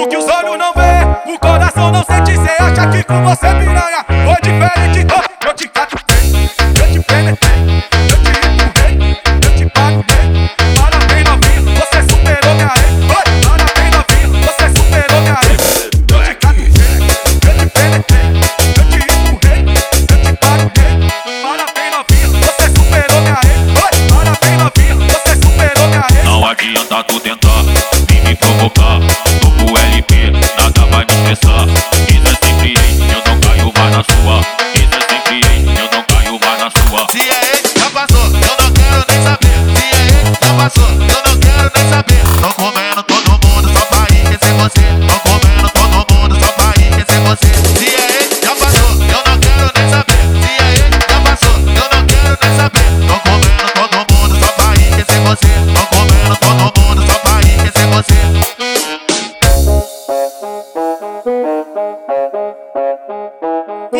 O que os olhos não vê, o coração não sente. Cê acha que com você piranha tentar, vem me provocar. Novo LP, nada vai me.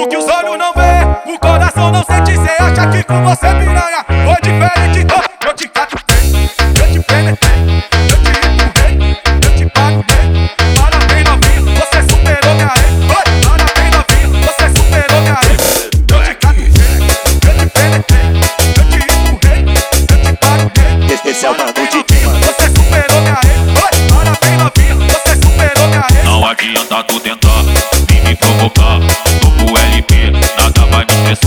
O que os olhos não vê, o coração não sente. Cê acha que com você, piranha, foi diferente. Então, eu te cato bem, eu te penetrei, eu te empurrei, eu te pago bem. Parabéns, novinho, você superou minha ex. Parabéns, novinho, você superou minha ex. Eu te cato bem, eu te penetrei, eu te empurrei, eu te pago bem. Esse é o bagulho de quem? Você superou minha ex. Parabéns, novinho, você superou minha ex. Não adianta tu tentar, me provocar o LP, nada vai me